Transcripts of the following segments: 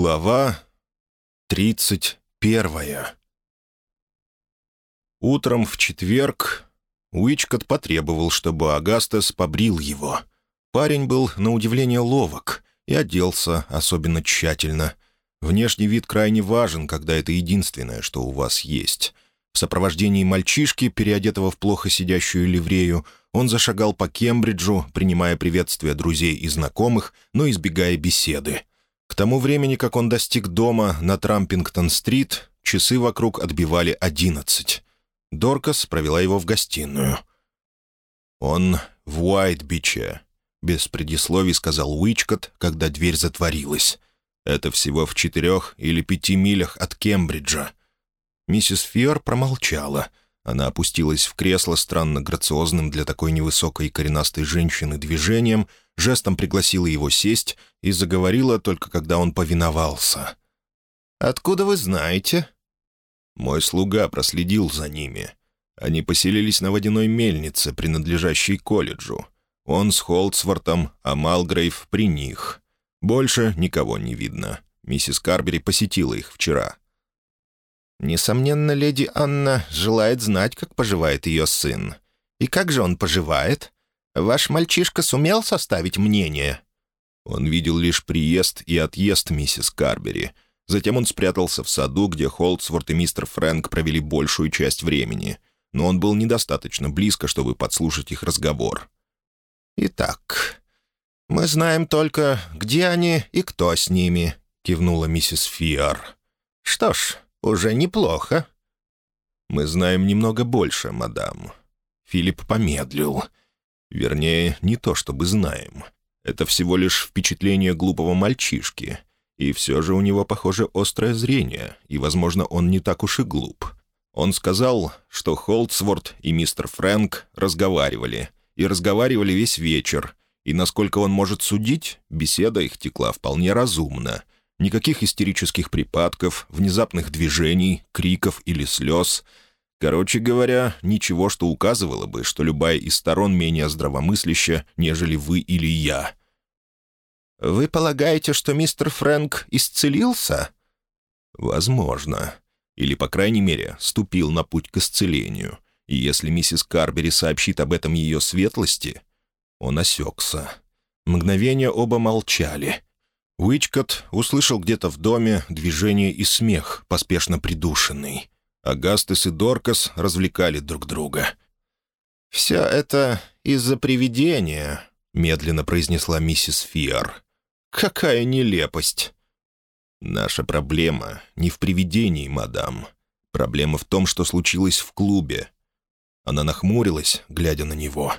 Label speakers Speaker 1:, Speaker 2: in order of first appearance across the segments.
Speaker 1: Глава тридцать первая Утром в четверг Уичкот потребовал, чтобы Агастес побрил его. Парень был, на удивление, ловок и оделся особенно тщательно. Внешний вид крайне важен, когда это единственное, что у вас есть. В сопровождении мальчишки, переодетого в плохо сидящую ливрею, он зашагал по Кембриджу, принимая приветствия друзей и знакомых, но избегая беседы — к тому времени, как он достиг дома на Трампингтон-стрит, часы вокруг отбивали одиннадцать. Доркас провела его в гостиную. «Он в Уайт-Биче», — без предисловий сказал Уичкот, когда дверь затворилась. «Это всего в четырех или пяти милях от Кембриджа». Миссис Фиор промолчала. Она опустилась в кресло странно грациозным для такой невысокой и коренастой женщины движением — жестом пригласила его сесть и заговорила только когда он повиновался. «Откуда вы знаете?» Мой слуга проследил за ними. Они поселились на водяной мельнице, принадлежащей колледжу. Он с Холдсвортом, а Малгрейв при них. Больше никого не видно. Миссис Карбери посетила их вчера. «Несомненно, леди Анна желает знать, как поживает ее сын. И как же он поживает?» Ваш мальчишка сумел составить мнение?» Он видел лишь приезд и отъезд миссис Карбери. Затем он спрятался в саду, где Холдсворт и мистер Фрэнк провели большую часть времени. Но он был недостаточно близко, чтобы подслушать их разговор. «Итак, мы знаем только, где они и кто с ними», — кивнула миссис Фиар. «Что ж, уже неплохо». «Мы знаем немного больше, мадам». Филипп помедлил — Вернее, не то чтобы знаем. Это всего лишь впечатление глупого мальчишки. И все же у него, похоже, острое зрение, и, возможно, он не так уж и глуп. Он сказал, что Холдсворт и мистер Фрэнк разговаривали, и разговаривали весь вечер, и, насколько он может судить, беседа их текла вполне разумно. Никаких истерических припадков, внезапных движений, криков или слез — Короче говоря, ничего, что указывало бы, что любая из сторон менее здравомысляща, нежели вы или я. «Вы полагаете, что мистер Фрэнк исцелился?» «Возможно. Или, по крайней мере, ступил на путь к исцелению. И если миссис Карбери сообщит об этом ее светлости...» Он осекся. Мгновение оба молчали. Уичкот услышал где-то в доме движение и смех, поспешно придушенный. Агастес и Доркас развлекали друг друга. «Все это из-за привидения», — медленно произнесла миссис Фиар. «Какая нелепость!» «Наша проблема не в привидении, мадам. Проблема в том, что случилось в клубе». Она нахмурилась, глядя на него.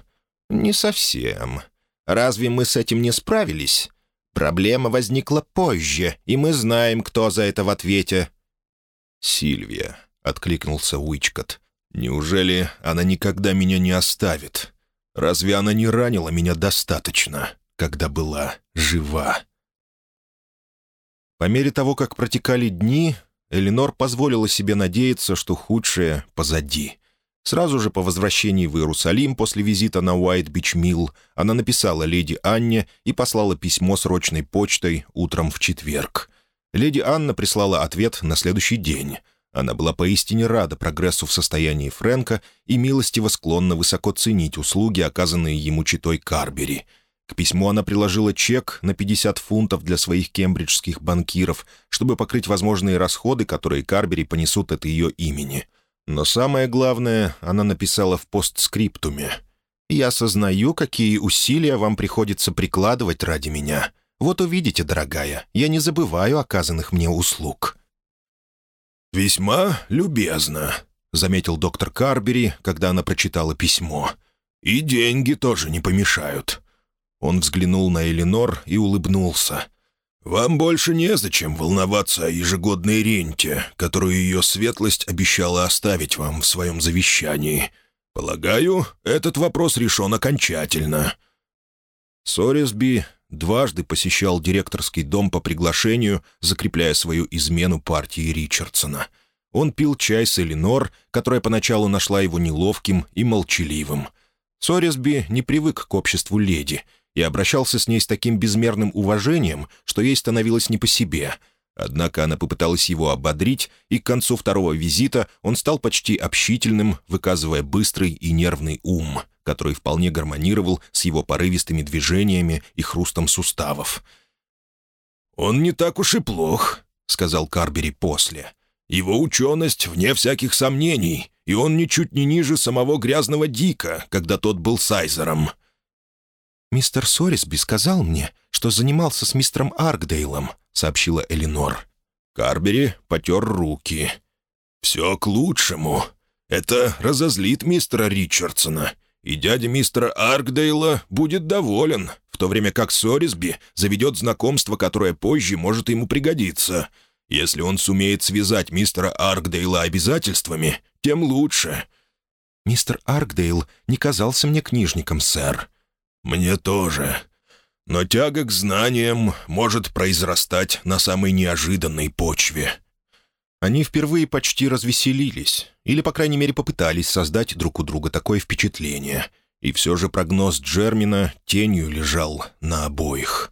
Speaker 1: «Не совсем. Разве мы с этим не справились? Проблема возникла позже, и мы знаем, кто за это в ответе». «Сильвия», — откликнулся Уичкот. «Неужели она никогда меня не оставит? Разве она не ранила меня достаточно, когда была жива?» По мере того, как протекали дни, Эленор позволила себе надеяться, что худшее позади. Сразу же по возвращении в Иерусалим после визита на Уайт-Бич-Милл она написала леди Анне и послала письмо срочной почтой утром в четверг. Леди Анна прислала ответ на следующий день — она была поистине рада прогрессу в состоянии Фрэнка и милостиво склонна высоко ценить услуги, оказанные ему четой Карбери. К письму она приложила чек на 50 фунтов для своих кембриджских банкиров, чтобы покрыть возможные расходы, которые Карбери понесут от ее имени. Но самое главное она написала в постскриптуме. «Я осознаю, какие усилия вам приходится прикладывать ради меня. Вот увидите, дорогая, я не забываю оказанных мне услуг».
Speaker 2: «Весьма любезно», — заметил доктор Карбери, когда она прочитала письмо. «И деньги тоже не помешают».
Speaker 1: Он взглянул на Эленор и улыбнулся.
Speaker 2: «Вам больше незачем волноваться о ежегодной ренте, которую ее светлость обещала оставить вам в своем завещании. Полагаю, этот вопрос решен окончательно».
Speaker 1: Сорисби дважды посещал директорский дом по приглашению, закрепляя свою измену партии Ричардсона. Он пил чай с Эленор, которая поначалу нашла его неловким и молчаливым. Сорисби не привык к обществу леди и обращался с ней с таким безмерным уважением, что ей становилось не по себе. Однако она попыталась его ободрить, и к концу второго визита он стал почти общительным, выказывая быстрый и нервный ум, который вполне гармонировал с его порывистыми движениями и хрустом суставов.
Speaker 2: «Он не так уж и плох», — сказал Карбери после. «Его ученость вне всяких сомнений, и он ничуть не ниже самого грязного Дика, когда тот был сайзером».
Speaker 1: «Мистер Сорисби сказал мне, что занимался с мистером Аркдейлом», — сообщила Элинор.
Speaker 2: Карбери потер руки. «Все к лучшему. Это разозлит мистера Ричардсона, и дядя мистера Аркдейла будет доволен, в то время как Сорисби заведет знакомство, которое позже может ему пригодиться. Если он сумеет связать мистера Аркдейла обязательствами, тем лучше».
Speaker 1: «Мистер Аркдейл не казался мне книжником, сэр».
Speaker 2: «Мне тоже. Но тяга к знаниям может произрастать на самой неожиданной почве».
Speaker 1: Они впервые почти развеселились, или, по крайней мере, попытались создать друг у друга такое впечатление. И все же прогноз Джермина тенью лежал на обоих.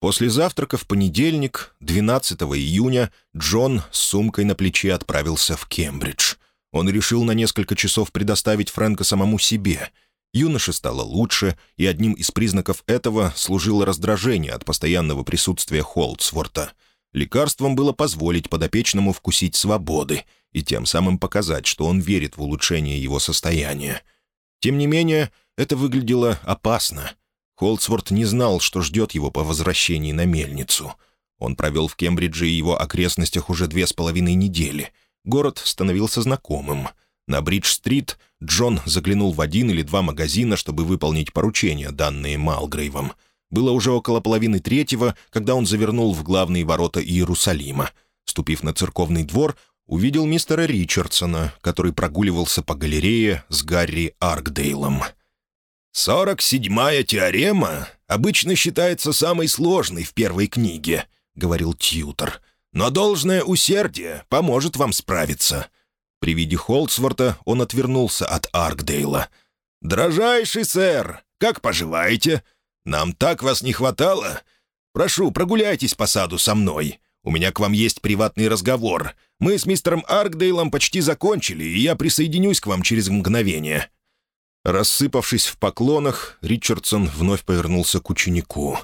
Speaker 1: После завтрака в понедельник, 12 июня, Джон с сумкой на плече отправился в Кембридж. Он решил на несколько часов предоставить Фрэнка самому себе — Юноше стало лучше, и одним из признаков этого служило раздражение от постоянного присутствия Холдсворта. Лекарством было позволить подопечному вкусить свободы и тем самым показать, что он верит в улучшение его состояния. Тем не менее, это выглядело опасно. Холдсворт не знал, что ждет его по возвращении на мельницу. Он провел в Кембридже и его окрестностях уже две с половиной недели. Город становился знакомым — на Бридж-стрит Джон заглянул в один или два магазина, чтобы выполнить поручения, данные Малгрейвом. Было уже около половины третьего, когда он завернул в главные ворота Иерусалима. Ступив на церковный двор, увидел мистера Ричардсона, который прогуливался по галерее с Гарри Аркдейлом.
Speaker 2: «Сорок седьмая теорема обычно считается самой сложной в первой книге», — говорил Тьютор. «Но должное усердие поможет вам справиться.
Speaker 1: При виде Холдсворта он отвернулся от Аркдейла.
Speaker 2: «Дрожайший сэр, как поживаете? Нам так вас не хватало. Прошу, прогуляйтесь по саду со мной. У меня к вам есть приватный разговор. Мы с мистером Аркдейлом почти закончили, и я присоединюсь к вам через мгновение».
Speaker 1: Рассыпавшись в поклонах, Ричардсон вновь повернулся к ученику.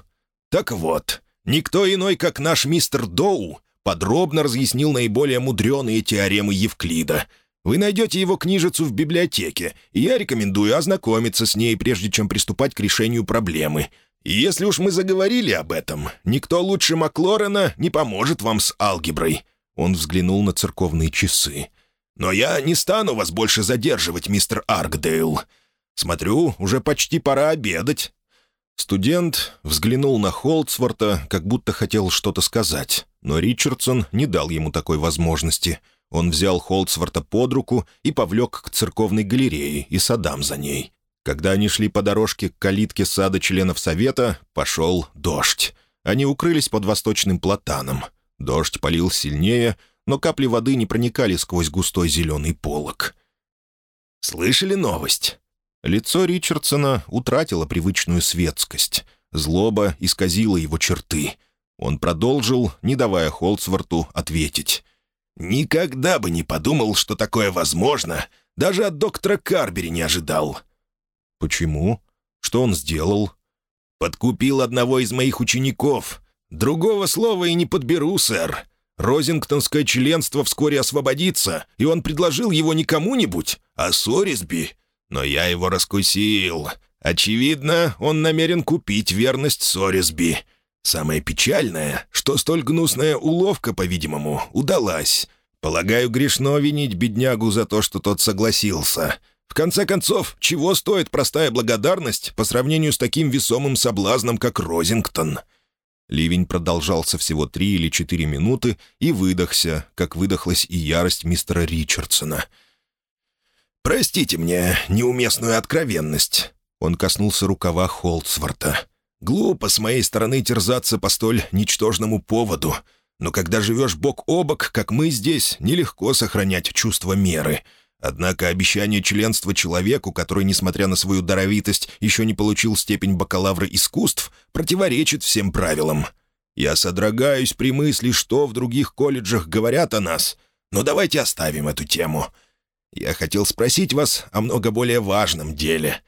Speaker 2: «Так вот, никто иной, как наш мистер Доу, подробно разъяснил наиболее мудреные теоремы Евклида. Вы найдете его книжицу в библиотеке, и я рекомендую ознакомиться с ней, прежде чем приступать к решению проблемы. И если уж мы заговорили об этом, никто лучше Маклорена не поможет вам с алгеброй». Он взглянул на церковные часы. «Но я не стану вас больше задерживать, мистер Аркдейл. Смотрю, уже почти пора обедать».
Speaker 1: Студент взглянул на Холдсворта, как будто хотел что-то сказать, но Ричардсон не дал ему такой возможности. Он взял Холдсворта под руку и повлек к церковной галерее и садам за ней. Когда они шли по дорожке к калитке сада членов совета, пошел дождь. Они укрылись под восточным платаном. Дождь полил сильнее, но капли воды не проникали сквозь густой зеленый полог.
Speaker 2: «Слышали новость?»
Speaker 1: Лицо Ричардсона утратило привычную светскость. Злоба исказила его черты. Он продолжил, не давая Холцворту ответить.
Speaker 2: «Никогда бы не подумал, что такое возможно. Даже от доктора Карбери не ожидал».
Speaker 1: «Почему? Что он сделал?»
Speaker 2: «Подкупил одного из моих учеников. Другого слова и не подберу, сэр. Розингтонское членство вскоре освободится, и он предложил его не кому-нибудь, а Сорисби. Но я его раскусил. Очевидно, он намерен купить верность Сорисби. Самое печальное, что столь гнусная уловка, по-видимому, удалась. Полагаю, грешно винить беднягу за то, что тот согласился. В конце концов, чего стоит простая благодарность по сравнению с таким весомым соблазном, как Розингтон?»
Speaker 1: Ливень продолжался всего три или четыре минуты и выдохся, как выдохлась и ярость мистера Ричардсона —
Speaker 2: «Простите мне неуместную откровенность». Он коснулся рукава Холдсворта. «Глупо с моей стороны терзаться по столь ничтожному поводу. Но когда живешь бок о бок, как мы здесь, нелегко сохранять чувство меры. Однако обещание членства человеку, который, несмотря на свою даровитость, еще не получил степень бакалавра искусств, противоречит всем правилам». Я содрогаюсь при мысли, что в других колледжах говорят о нас, но давайте оставим эту тему. Я хотел спросить вас о много более важном деле.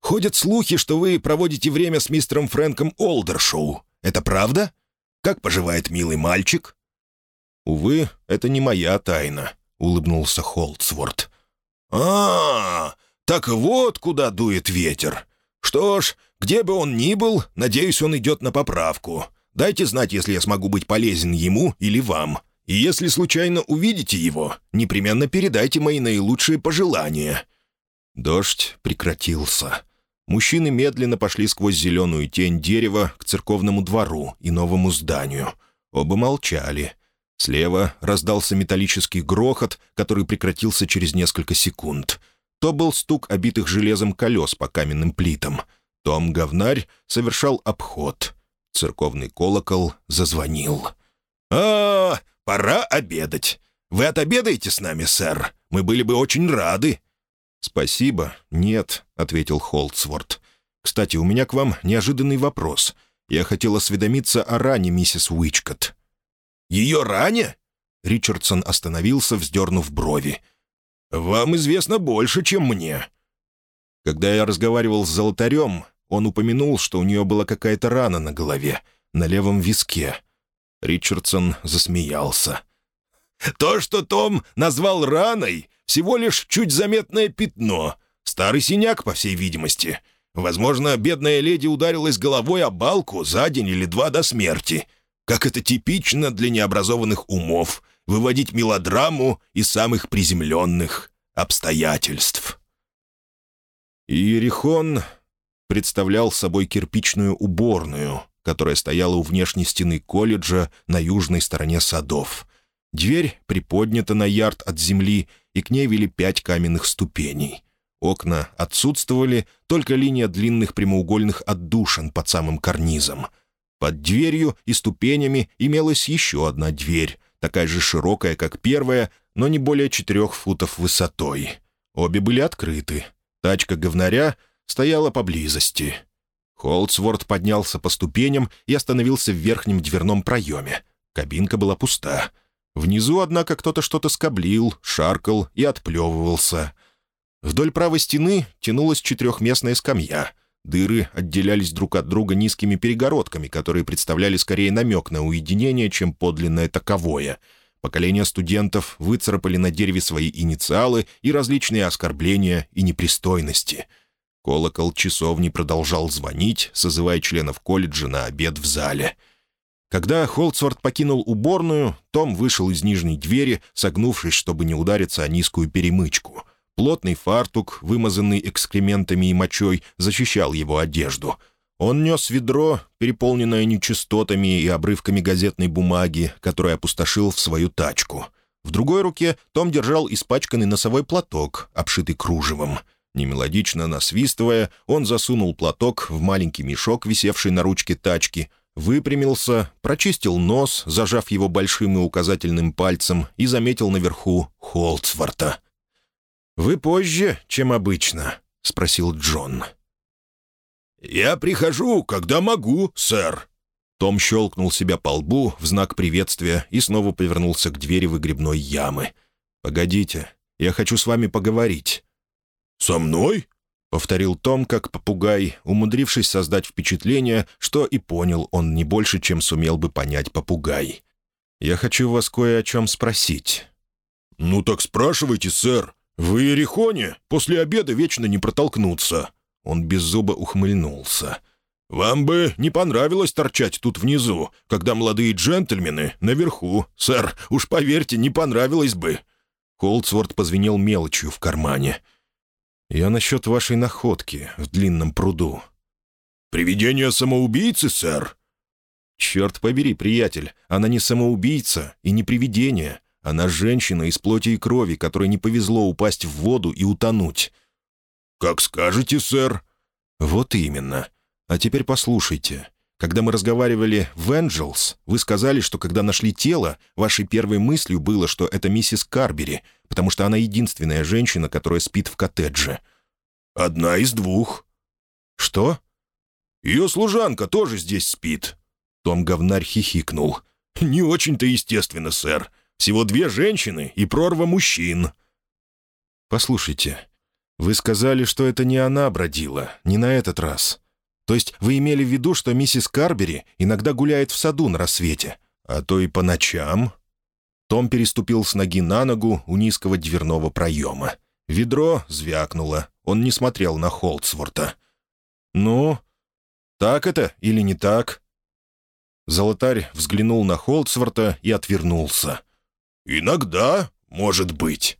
Speaker 2: Ходят слухи, что вы проводите время с мистером Фрэнком Олдершоу. Это правда? Как поживает милый мальчик?»
Speaker 1: «Увы, это не моя тайна», — улыбнулся Холдсворт.
Speaker 2: а, -а так вот куда дует ветер. Что ж, где бы он ни был, надеюсь, он идет на поправку. Дайте знать, если я смогу быть полезен ему или вам. И если случайно увидите его, непременно передайте мои наилучшие пожелания».
Speaker 1: Дождь прекратился. Мужчины медленно пошли сквозь зеленую тень дерева к церковному двору и новому зданию. Оба молчали. Слева раздался металлический грохот, который прекратился через несколько секунд. То был стук обитых железом колес по каменным плитам. Том Говнарь совершал обход. Церковный колокол зазвонил.
Speaker 2: «А, пора обедать. Вы отобедаете с нами, сэр? Мы были бы очень рады».
Speaker 1: «Спасибо, нет», — ответил Холдсворт. «Кстати, у меня к вам неожиданный вопрос. Я хотел осведомиться о ране миссис Уичкотт».
Speaker 2: «Ее ране?»
Speaker 1: Ричардсон остановился, вздернув брови.
Speaker 2: «Вам известно больше, чем мне».
Speaker 1: Когда я разговаривал с золотарем, он упомянул, что у нее была какая-то рана на голове, на левом виске. Ричардсон засмеялся.
Speaker 2: «То, что Том назвал раной, всего лишь чуть заметное пятно. Старый синяк, по всей видимости. Возможно, бедная леди ударилась головой о балку за день или два до смерти. Как это типично для необразованных умов — выводить мелодраму из самых приземленных обстоятельств.
Speaker 1: Иерихон представлял собой кирпичную уборную, которая стояла у внешней стены колледжа на южной стороне садов. Дверь приподнята на ярд от земли, и к ней вели пять каменных ступеней. Окна отсутствовали, только линия длинных прямоугольных отдушин под самым карнизом. Под дверью и ступенями имелась еще одна дверь, такая же широкая, как первая, но не более четырех футов высотой. Обе были открыты. Тачка говнаря стояла поблизости. Холдсворт поднялся по ступеням и остановился в верхнем дверном проеме. Кабинка была пуста. Внизу, однако, кто-то что-то скоблил, шаркал и отплевывался. Вдоль правой стены тянулась четырехместная скамья. Дыры отделялись друг от друга низкими перегородками, которые представляли скорее намек на уединение, чем подлинное таковое. Поколения студентов выцарапали на дереве свои инициалы и различные оскорбления и непристойности. Колокол часовни продолжал звонить, созывая членов колледжа на обед в зале — когда Холдсворт покинул уборную, Том вышел из нижней двери, согнувшись, чтобы не удариться о низкую перемычку. Плотный фартук, вымазанный экскрементами и мочой, защищал его одежду. Он нес ведро, переполненное нечистотами и обрывками газетной бумаги, которое опустошил в свою тачку. В другой руке Том держал испачканный носовой платок, обшитый кружевом. Немелодично насвистывая, он засунул платок в маленький мешок, висевший на ручке тачки, выпрямился, прочистил нос, зажав его большим и указательным пальцем, и заметил наверху Холцварта. «Вы позже, чем обычно?» — спросил Джон.
Speaker 2: «Я прихожу, когда могу, сэр».
Speaker 1: Том щелкнул себя по лбу в знак приветствия и снова повернулся к двери выгребной ямы. «Погодите, я хочу с вами поговорить».
Speaker 2: «Со мной?»
Speaker 1: — повторил Том, как попугай, умудрившись создать впечатление, что и понял он не больше, чем сумел бы понять попугай. «Я хочу вас кое о чем спросить».
Speaker 2: «Ну так спрашивайте, сэр. В Иерихоне после обеда вечно не протолкнуться».
Speaker 1: Он беззубо ухмыльнулся.
Speaker 2: «Вам бы не понравилось торчать тут внизу, когда молодые джентльмены наверху. Сэр, уж поверьте, не понравилось бы».
Speaker 1: Холдсворт позвенел мелочью в кармане. «Я насчет вашей находки в длинном пруду».
Speaker 2: «Привидение самоубийцы, сэр?»
Speaker 1: «Черт побери, приятель, она не самоубийца и не привидение. Она женщина из плоти и крови, которой не повезло упасть в воду и утонуть».
Speaker 2: «Как скажете, сэр».
Speaker 1: «Вот именно. А теперь послушайте. Когда мы разговаривали в «Энджелс», вы сказали, что когда нашли тело, вашей первой мыслью было, что это миссис Карбери, потому что она единственная женщина, которая спит в коттедже.
Speaker 2: «Одна из двух».
Speaker 1: «Что?»
Speaker 2: «Ее служанка тоже здесь спит».
Speaker 1: Том говнарь хихикнул.
Speaker 2: «Не очень-то естественно, сэр. Всего две женщины и прорва мужчин».
Speaker 1: «Послушайте, вы сказали, что это не она бродила, не на этот раз. То есть вы имели в виду, что миссис Карбери иногда гуляет в саду на рассвете, а то и по ночам?» Том переступил с ноги на ногу у низкого дверного проема. Ведро звякнуло. Он не смотрел на Холдсворта. «Ну, так это или не так?» Золотарь взглянул на Холдсворта и отвернулся.
Speaker 2: «Иногда, может быть».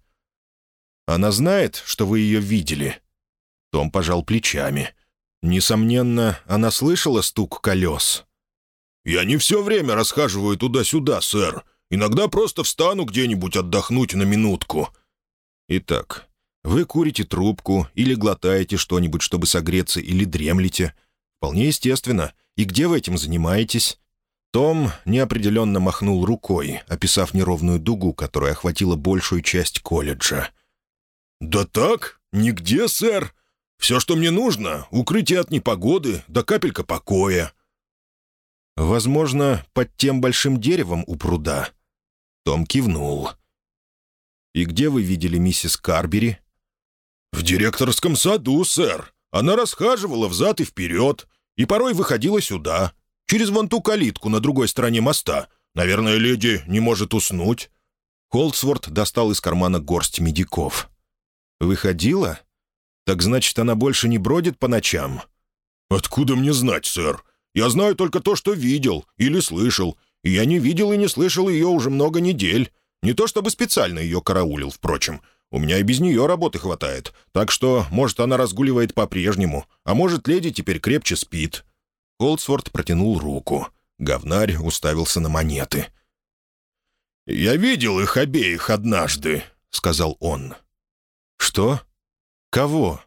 Speaker 1: «Она знает, что вы ее видели?» Том пожал плечами. «Несомненно, она слышала стук колес».
Speaker 2: «Я не все время расхаживаю туда-сюда, сэр. Иногда просто встану где-нибудь отдохнуть на минутку».
Speaker 1: «Итак, вы курите трубку или глотаете что-нибудь, чтобы согреться, или дремлете. Вполне естественно. И где вы этим занимаетесь?» Том неопределенно махнул рукой, описав неровную дугу, которая охватила большую часть колледжа.
Speaker 2: «Да так, нигде, сэр. Все, что мне нужно — укрытие от непогоды, да капелька покоя».
Speaker 1: «Возможно, под тем большим деревом у пруда». Том кивнул. «И где вы видели миссис Карбери?»
Speaker 2: «В директорском саду, сэр. Она расхаживала взад и вперед, и порой выходила сюда, через вон ту калитку на другой стороне моста. Наверное, леди не может уснуть».
Speaker 1: Холдсворт достал из кармана горсть медиков. «Выходила? Так значит, она больше не бродит по ночам?»
Speaker 2: «Откуда мне знать, сэр? Я знаю только то, что видел или слышал, я не видел и не слышал ее уже много недель. Не то чтобы специально ее караулил, впрочем. У меня и без нее работы хватает. Так что, может, она разгуливает по-прежнему, а может, леди теперь крепче спит».
Speaker 1: Олдсворт протянул руку. Говнарь уставился на монеты.
Speaker 2: «Я видел их обеих однажды», — сказал он.
Speaker 1: «Что? Кого?»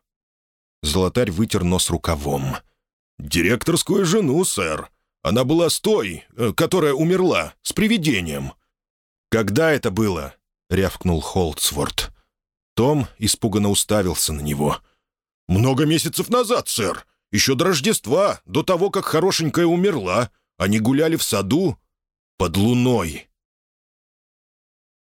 Speaker 1: Золотарь вытер нос рукавом.
Speaker 2: «Директорскую жену, сэр. Она была с той, э, которая умерла, с привидением».
Speaker 1: «Когда это было?» — рявкнул Холдсворт. Том испуганно уставился на него.
Speaker 2: «Много месяцев назад, сэр. Еще до Рождества, до того, как хорошенькая умерла. Они гуляли в саду под луной».